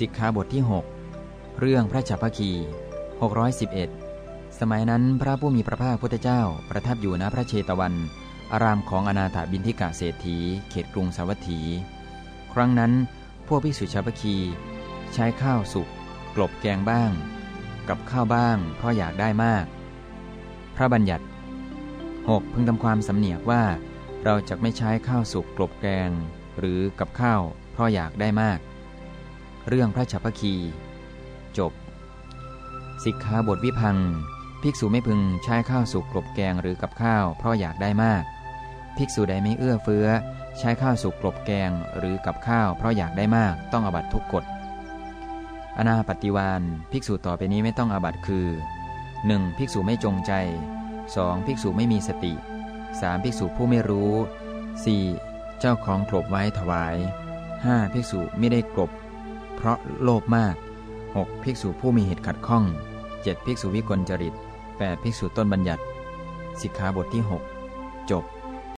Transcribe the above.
สิกขาบทที่ 6 เรื่องพระฉัพพคี 611 สมัยนั้นพระผู้มีพระภาคพุทธเจ้า ประทับอยู่ณพระเชตวัน อารามของอนาถบินทิกะเศรษฐี เขตกรุงสาวัตถี ครั้งนั้น พวกภิกษุฉัพพคี ใช้ข้าวสุกกลบแกงบ้าง กับข้าวบ้าง เพราะอยากได้มาก พระบัญญัติ 6. พึงทำความสำเนียกว่า เราจะไม่ใช้ข้าวสุกกลบแกง หรือกับข้าวเพราะอยากได้มาก เรื่องพระฉัพพคี จบ สิกขาบทวิพัง ภิกษุไม่พึงใช้ข้าวสุกกลบแกงหรือกับข้าว เพราะอยากได้มาก ภิกษุใดไม่เอื้อเฟื้อ ใช้ข้าวสุกกลบแกงหรือกับข้าว เพราะอยากได้มากต้องอบัตทุกกฎ อนาปฏิวานภิกษุต่อไปนี้ไม่ต้องอบัตคือ 1. ภิกษุไม่จงใจ 2. ภิกษุไม่มีสติ 3. ภิกษุผู้ไม่รู้ 4. เจ้าของกลบไว้ถวาย 5. ภิกษุไม่ได้กลบ เพราะโลภมาก 6. ภิกษุผู้มีเหตุขัดข้อง 7. ภิกษุวิกลจริต 8. ภิกษุต้นบัญญัติ สิกขาบทที่ 6 จบ